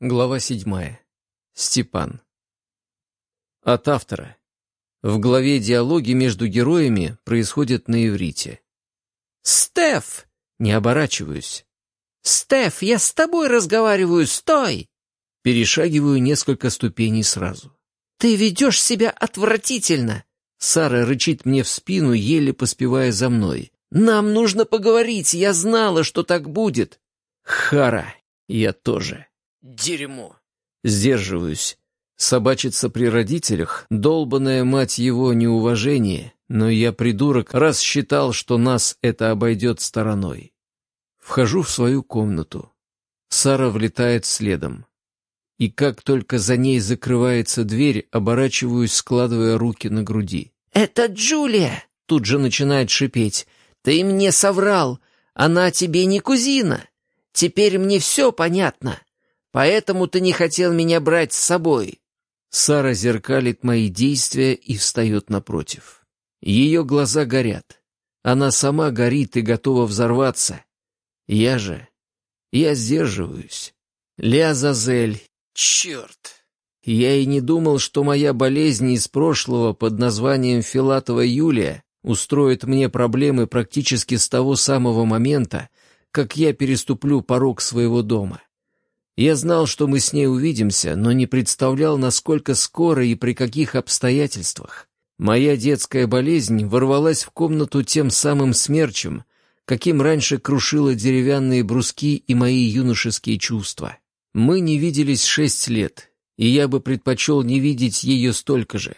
Глава седьмая. Степан. От автора. В главе диалоги между героями происходят на иврите. «Стеф!» Не оборачиваюсь. «Стеф, я с тобой разговариваю, стой!» Перешагиваю несколько ступеней сразу. «Ты ведешь себя отвратительно!» Сара рычит мне в спину, еле поспевая за мной. «Нам нужно поговорить, я знала, что так будет!» «Хара, я тоже!» Дерьмо. Сдерживаюсь. Собачиться при родителях — долбанная мать его неуважение, но я, придурок, раз считал, что нас это обойдет стороной. Вхожу в свою комнату. Сара влетает следом. И как только за ней закрывается дверь, оборачиваюсь, складывая руки на груди. «Это Джулия!» — тут же начинает шипеть. «Ты мне соврал! Она тебе не кузина! Теперь мне все понятно!» Поэтому ты не хотел меня брать с собой». Сара зеркалит мои действия и встает напротив. Ее глаза горят. Она сама горит и готова взорваться. Я же... Я сдерживаюсь. Лязазель. Черт! Я и не думал, что моя болезнь из прошлого под названием Филатова Юлия устроит мне проблемы практически с того самого момента, как я переступлю порог своего дома. Я знал, что мы с ней увидимся, но не представлял, насколько скоро и при каких обстоятельствах. Моя детская болезнь ворвалась в комнату тем самым смерчем, каким раньше крушила деревянные бруски и мои юношеские чувства. Мы не виделись шесть лет, и я бы предпочел не видеть ее столько же.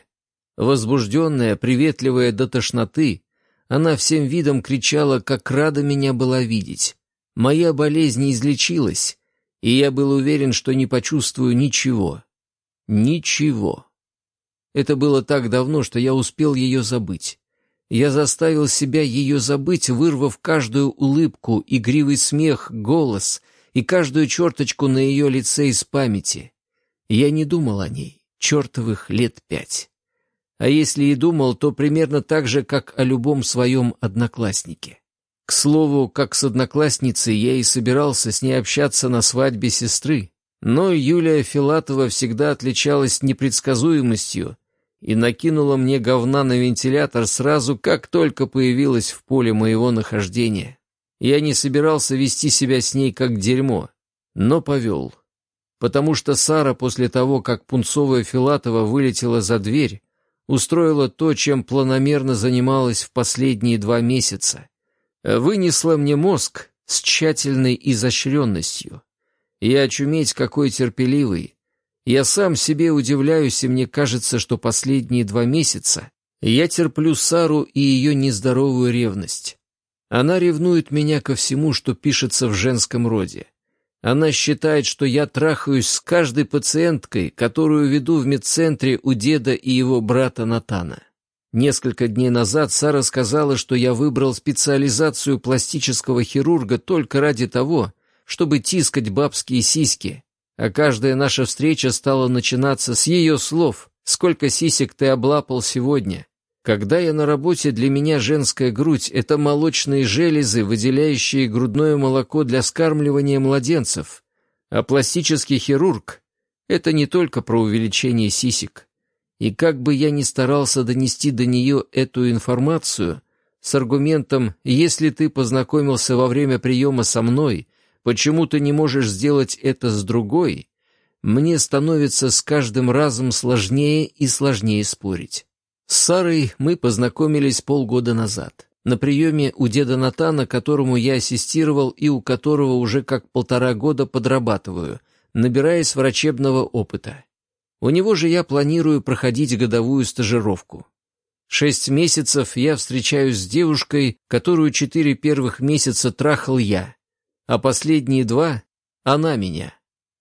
Возбужденная, приветливая до тошноты, она всем видом кричала, как рада меня была видеть. Моя болезнь излечилась, и я был уверен, что не почувствую ничего. Ничего. Это было так давно, что я успел ее забыть. Я заставил себя ее забыть, вырвав каждую улыбку, игривый смех, голос и каждую черточку на ее лице из памяти. Я не думал о ней, чертовых лет пять. А если и думал, то примерно так же, как о любом своем однокласснике. К слову, как с одноклассницей я и собирался с ней общаться на свадьбе сестры, но Юлия Филатова всегда отличалась непредсказуемостью и накинула мне говна на вентилятор сразу, как только появилась в поле моего нахождения. Я не собирался вести себя с ней как дерьмо, но повел. Потому что Сара после того, как пунцовая Филатова вылетела за дверь, устроила то, чем планомерно занималась в последние два месяца вынесла мне мозг с тщательной изощренностью. Я очуметь какой терпеливый. Я сам себе удивляюсь, и мне кажется, что последние два месяца я терплю Сару и ее нездоровую ревность. Она ревнует меня ко всему, что пишется в женском роде. Она считает, что я трахаюсь с каждой пациенткой, которую веду в медцентре у деда и его брата Натана. Несколько дней назад Сара сказала, что я выбрал специализацию пластического хирурга только ради того, чтобы тискать бабские сиськи, а каждая наша встреча стала начинаться с ее слов «Сколько сисек ты облапал сегодня?» Когда я на работе, для меня женская грудь — это молочные железы, выделяющие грудное молоко для скармливания младенцев, а пластический хирург — это не только про увеличение сисек. И как бы я ни старался донести до нее эту информацию, с аргументом «если ты познакомился во время приема со мной, почему ты не можешь сделать это с другой?», мне становится с каждым разом сложнее и сложнее спорить. С Сарой мы познакомились полгода назад, на приеме у деда Натана, которому я ассистировал и у которого уже как полтора года подрабатываю, набираясь врачебного опыта. У него же я планирую проходить годовую стажировку. Шесть месяцев я встречаюсь с девушкой, которую четыре первых месяца трахал я, а последние два — она меня,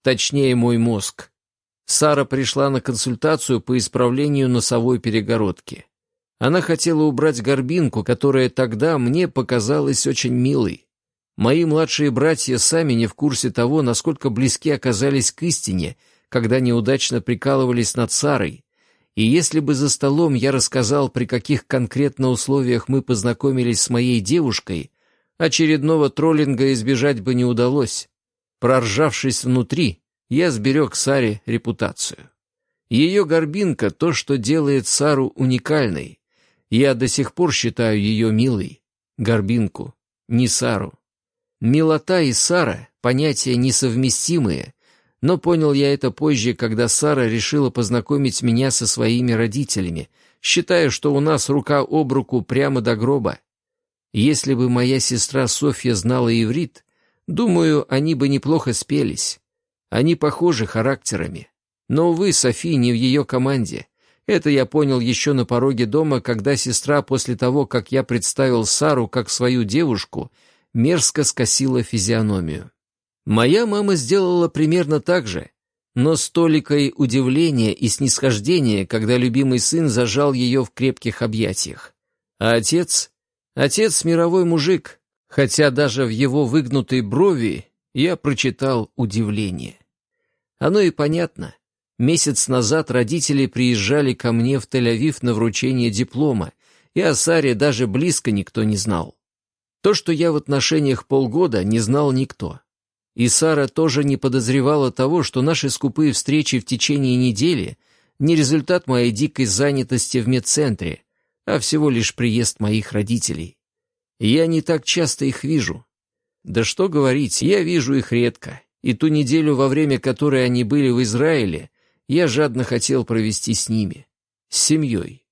точнее мой мозг. Сара пришла на консультацию по исправлению носовой перегородки. Она хотела убрать горбинку, которая тогда мне показалась очень милой. Мои младшие братья сами не в курсе того, насколько близки оказались к истине — когда неудачно прикалывались над Сарой, и если бы за столом я рассказал, при каких конкретно условиях мы познакомились с моей девушкой, очередного троллинга избежать бы не удалось. Проржавшись внутри, я сберег Саре репутацию. Ее горбинка — то, что делает Сару уникальной. Я до сих пор считаю ее милой. Горбинку, не Сару. Милота и Сара — понятия несовместимые, но понял я это позже, когда Сара решила познакомить меня со своими родителями, считая, что у нас рука об руку прямо до гроба. Если бы моя сестра Софья знала иврит, думаю, они бы неплохо спелись. Они похожи характерами. Но, увы, Софи не в ее команде. Это я понял еще на пороге дома, когда сестра после того, как я представил Сару как свою девушку, мерзко скосила физиономию. Моя мама сделала примерно так же, но с толикой удивления и снисхождения, когда любимый сын зажал ее в крепких объятиях. А отец? Отец мировой мужик, хотя даже в его выгнутой брови я прочитал удивление. Оно и понятно. Месяц назад родители приезжали ко мне в Тель-Авив на вручение диплома, и о Саре даже близко никто не знал. То, что я в отношениях полгода, не знал никто. И Сара тоже не подозревала того, что наши скупые встречи в течение недели не результат моей дикой занятости в медцентре, а всего лишь приезд моих родителей. Я не так часто их вижу. Да что говорить, я вижу их редко, и ту неделю, во время которой они были в Израиле, я жадно хотел провести с ними, с семьей.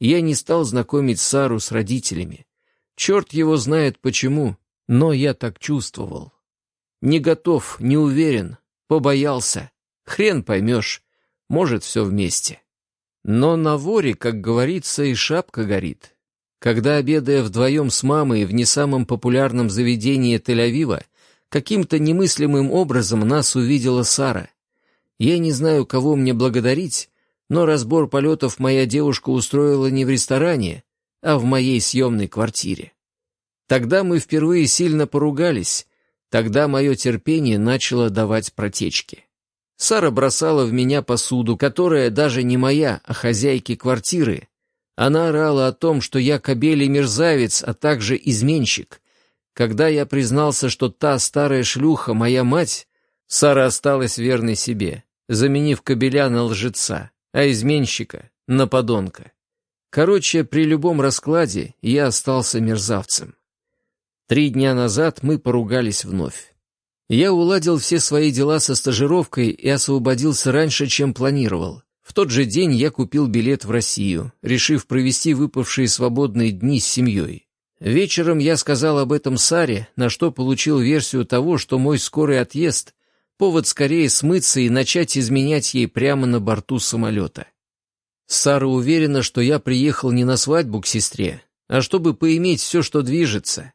Я не стал знакомить Сару с родителями. Черт его знает почему, но я так чувствовал. Не готов, не уверен, побоялся. Хрен поймешь, может, все вместе. Но на воре, как говорится, и шапка горит. Когда, обедая вдвоем с мамой в не самом популярном заведении Тель-Авива, каким-то немыслимым образом нас увидела Сара. Я не знаю, кого мне благодарить, но разбор полетов моя девушка устроила не в ресторане, а в моей съемной квартире. Тогда мы впервые сильно поругались, Тогда мое терпение начало давать протечки. Сара бросала в меня посуду, которая даже не моя, а хозяйки квартиры. Она орала о том, что я кобель и мерзавец, а также изменщик. Когда я признался, что та старая шлюха моя мать, Сара осталась верной себе, заменив кобеля на лжеца, а изменщика — на подонка. Короче, при любом раскладе я остался мерзавцем. Три дня назад мы поругались вновь. Я уладил все свои дела со стажировкой и освободился раньше, чем планировал. В тот же день я купил билет в Россию, решив провести выпавшие свободные дни с семьей. Вечером я сказал об этом Саре, на что получил версию того, что мой скорый отъезд — повод скорее смыться и начать изменять ей прямо на борту самолета. Сара уверена, что я приехал не на свадьбу к сестре, а чтобы поиметь все, что движется.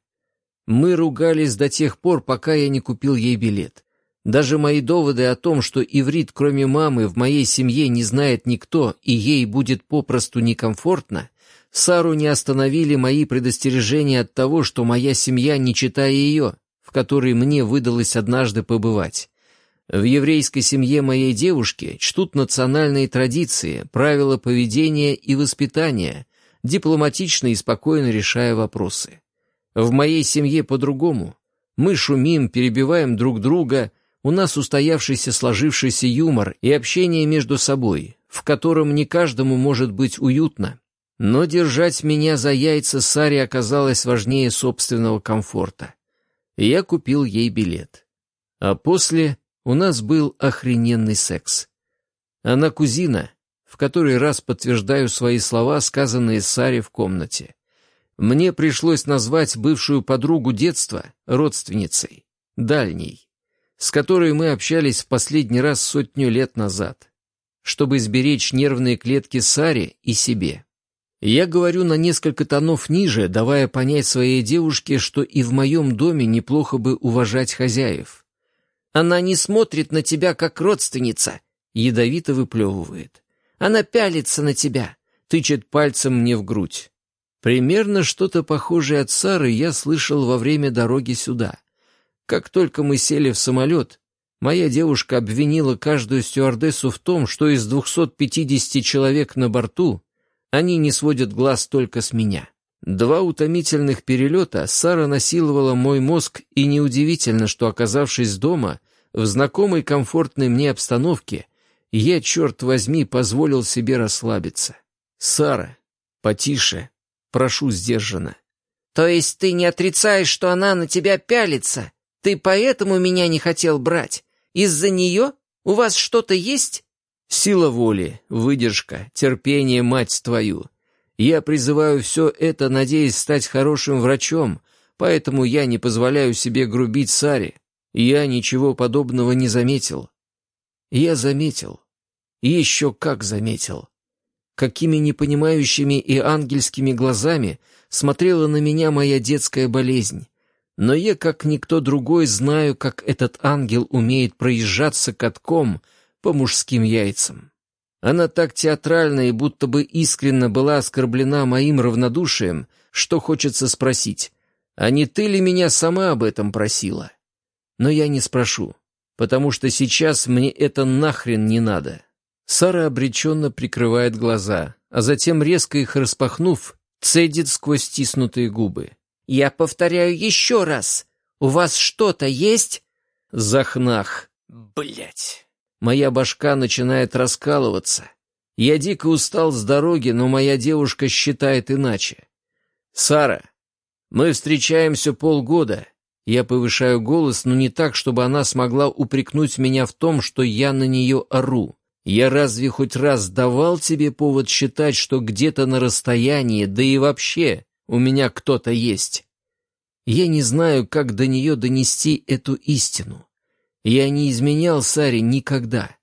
Мы ругались до тех пор, пока я не купил ей билет. Даже мои доводы о том, что иврит, кроме мамы, в моей семье не знает никто, и ей будет попросту некомфортно, Сару не остановили мои предостережения от того, что моя семья, не читая ее, в которой мне выдалось однажды побывать. В еврейской семье моей девушки чтут национальные традиции, правила поведения и воспитания, дипломатично и спокойно решая вопросы. В моей семье по-другому. Мы шумим, перебиваем друг друга, у нас устоявшийся сложившийся юмор и общение между собой, в котором не каждому может быть уютно. Но держать меня за яйца Саре оказалось важнее собственного комфорта. Я купил ей билет. А после у нас был охрененный секс. Она кузина, в который раз подтверждаю свои слова, сказанные Саре в комнате. Мне пришлось назвать бывшую подругу детства родственницей, дальней, с которой мы общались в последний раз сотню лет назад, чтобы сберечь нервные клетки Саре и себе. Я говорю на несколько тонов ниже, давая понять своей девушке, что и в моем доме неплохо бы уважать хозяев. «Она не смотрит на тебя, как родственница», — ядовито выплевывает. «Она пялится на тебя», — тычет пальцем мне в грудь. Примерно что-то похожее от Сары я слышал во время дороги сюда. Как только мы сели в самолет, моя девушка обвинила каждую стюардессу в том, что из 250 человек на борту они не сводят глаз только с меня. Два утомительных перелета Сара насиловала мой мозг, и неудивительно, что, оказавшись дома, В знакомой комфортной мне обстановке я, черт возьми, позволил себе расслабиться. «Сара, потише, прошу сдержанно». «То есть ты не отрицаешь, что она на тебя пялится? Ты поэтому меня не хотел брать? Из-за нее? У вас что-то есть?» «Сила воли, выдержка, терпение, мать твою. Я призываю все это, надеясь стать хорошим врачом, поэтому я не позволяю себе грубить Саре. Я ничего подобного не заметил. Я заметил. еще как заметил. Какими непонимающими и ангельскими глазами смотрела на меня моя детская болезнь. Но я, как никто другой, знаю, как этот ангел умеет проезжаться катком по мужским яйцам. Она так театрально и будто бы искренно была оскорблена моим равнодушием, что хочется спросить, а не ты ли меня сама об этом просила? Но я не спрошу, потому что сейчас мне это нахрен не надо. Сара обреченно прикрывает глаза, а затем, резко их распахнув, цедит сквозь стиснутые губы. «Я повторяю еще раз. У вас что-то есть?» «Захнах. Блять. Моя башка начинает раскалываться. Я дико устал с дороги, но моя девушка считает иначе. Сара, мы встречаемся полгода, я повышаю голос, но не так, чтобы она смогла упрекнуть меня в том, что я на нее ору. Я разве хоть раз давал тебе повод считать, что где-то на расстоянии, да и вообще, у меня кто-то есть? Я не знаю, как до нее донести эту истину. Я не изменял Саре никогда.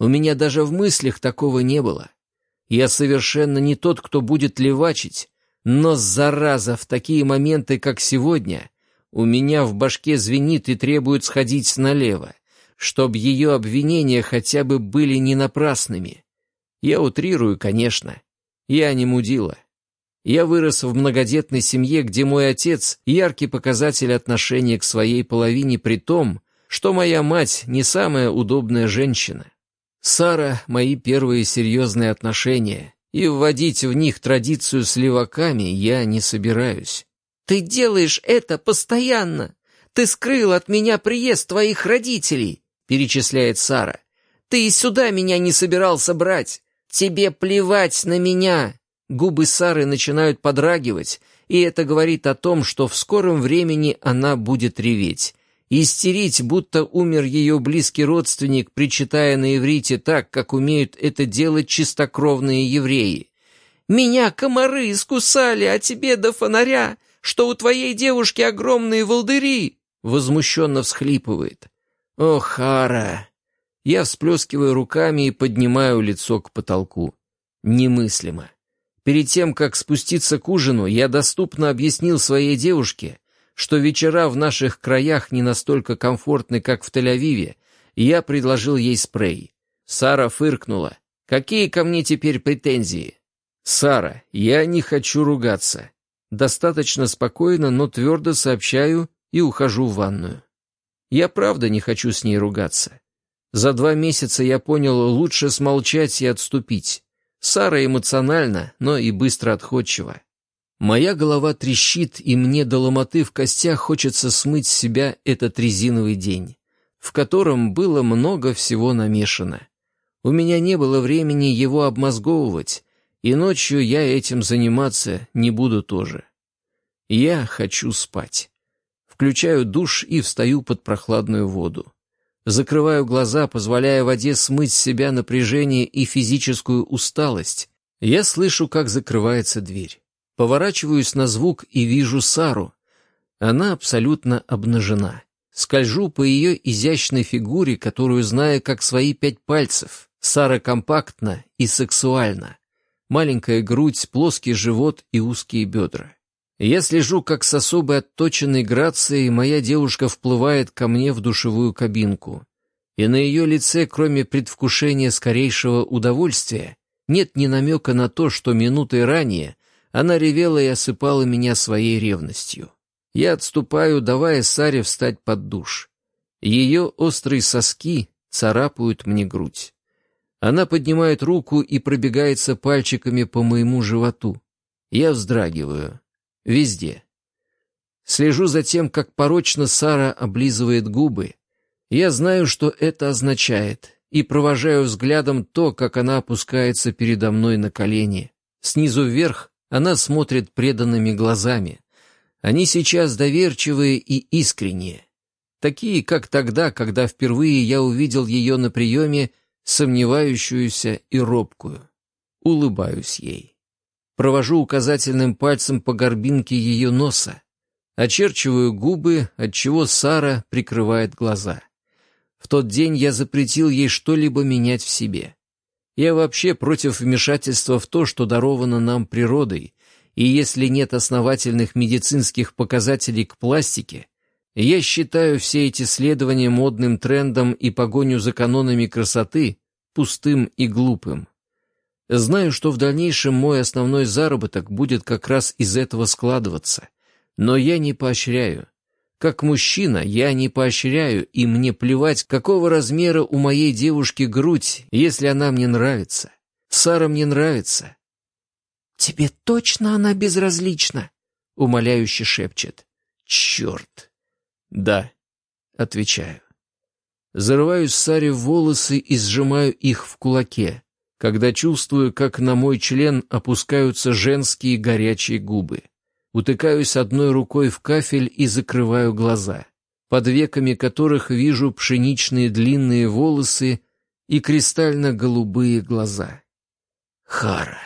У меня даже в мыслях такого не было. Я совершенно не тот, кто будет левачить, но, зараза, в такие моменты, как сегодня, у меня в башке звенит и требует сходить налево, чтоб ее обвинения хотя бы были не напрасными. Я утрирую, конечно. Я не мудила. Я вырос в многодетной семье, где мой отец — яркий показатель отношения к своей половине при том, что моя мать не самая удобная женщина. Сара — мои первые серьезные отношения, и вводить в них традицию с леваками я не собираюсь. «Ты делаешь это постоянно! Ты скрыл от меня приезд твоих родителей!» — перечисляет Сара. «Ты и сюда меня не собирался брать! Тебе плевать на меня!» Губы Сары начинают подрагивать, и это говорит о том, что в скором времени она будет реветь. Истерить, будто умер ее близкий родственник, причитая на иврите так, как умеют это делать чистокровные евреи. «Меня комары искусали, а тебе до фонаря! что у твоей девушки огромные волдыри!» Возмущенно всхлипывает. «О, Хара!» Я всплескиваю руками и поднимаю лицо к потолку. Немыслимо. Перед тем, как спуститься к ужину, я доступно объяснил своей девушке, что вечера в наших краях не настолько комфортны, как в Тель-Авиве, и я предложил ей спрей. Сара фыркнула. «Какие ко мне теперь претензии?» «Сара, я не хочу ругаться. Достаточно спокойно, но твердо сообщаю и ухожу в ванную. Я правда не хочу с ней ругаться. За два месяца я понял, лучше смолчать и отступить. Сара эмоциональна, но и быстро отходчива. Моя голова трещит, и мне до ломоты в костях хочется смыть с себя этот резиновый день, в котором было много всего намешано. У меня не было времени его обмозговывать, и ночью я этим заниматься не буду тоже. Я хочу спать. Включаю душ и встаю под прохладную воду. Закрываю глаза, позволяя воде смыть с себя напряжение и физическую усталость. Я слышу, как закрывается дверь. Поворачиваюсь на звук и вижу Сару. Она абсолютно обнажена. Скольжу по ее изящной фигуре, которую знаю как свои пять пальцев. Сара компактна и сексуальна маленькая грудь, плоский живот и узкие бедра. Я слежу, как с особой отточенной грацией моя девушка вплывает ко мне в душевую кабинку. И на ее лице, кроме предвкушения скорейшего удовольствия, нет ни намека на то, что минутой ранее она ревела и осыпала меня своей ревностью. Я отступаю, давая Саре встать под душ. Ее острые соски царапают мне грудь. Она поднимает руку и пробегается пальчиками по моему животу. Я вздрагиваю. Везде. Слежу за тем, как порочно Сара облизывает губы. Я знаю, что это означает, и провожаю взглядом то, как она опускается передо мной на колени. Снизу вверх она смотрит преданными глазами. Они сейчас доверчивые и искренние. Такие, как тогда, когда впервые я увидел ее на приеме, сомневающуюся и робкую. Улыбаюсь ей. Провожу указательным пальцем по горбинке ее носа. Очерчиваю губы, отчего Сара прикрывает глаза. В тот день я запретил ей что-либо менять в себе. Я вообще против вмешательства в то, что даровано нам природой, и если нет основательных медицинских показателей к пластике, я считаю все эти следования модным трендам и погоню за канонами красоты пустым и глупым. Знаю, что в дальнейшем мой основной заработок будет как раз из этого складываться, но я не поощряю. Как мужчина я не поощряю, и мне плевать, какого размера у моей девушки грудь, если она мне нравится. Сара мне нравится. «Тебе точно она безразлична?» — умоляюще шепчет. «Черт!» «Да», — отвечаю. Зарываюсь Саре в волосы и сжимаю их в кулаке, когда чувствую, как на мой член опускаются женские горячие губы. Утыкаюсь одной рукой в кафель и закрываю глаза, под веками которых вижу пшеничные длинные волосы и кристально-голубые глаза. Хара.